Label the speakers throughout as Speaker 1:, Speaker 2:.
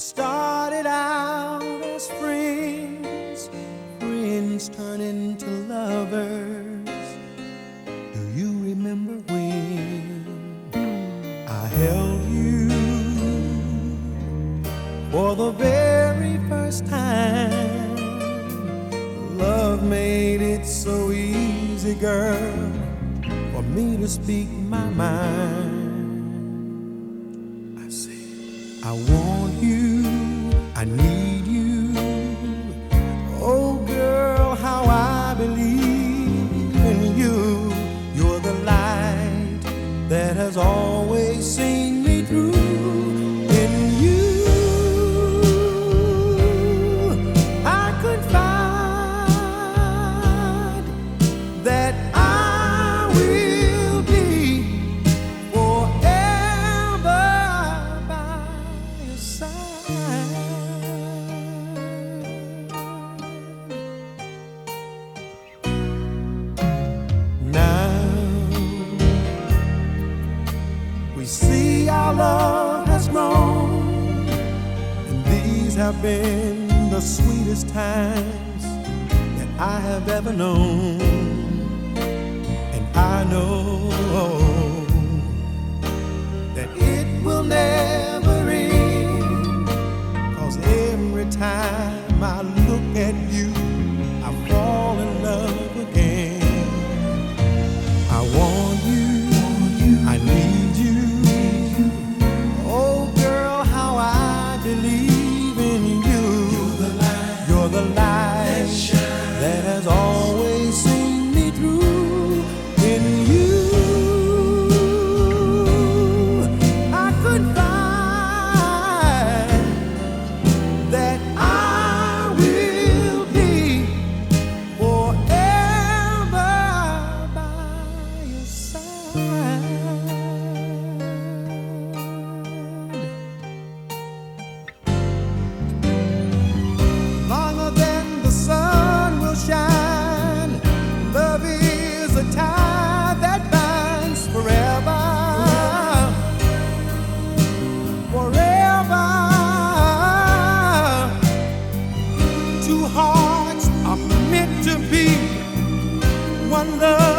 Speaker 1: started out as friends, friends turn into lovers. Do you remember when I held you for the very first time? Love made it so easy, girl, for me to speak my mind. I want you. I need you. Oh, girl, how I believe in you. You're the light that has always seen. have been the sweetest times that I have ever known. And I know wonder.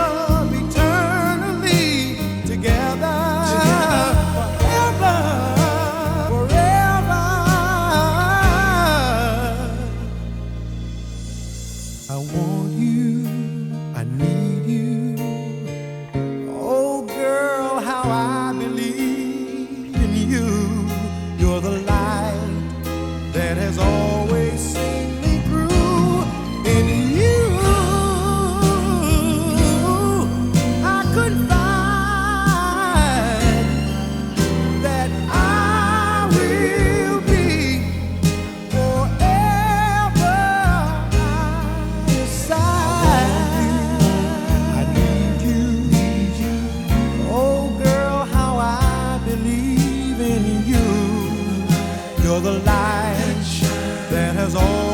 Speaker 1: You're the light that has always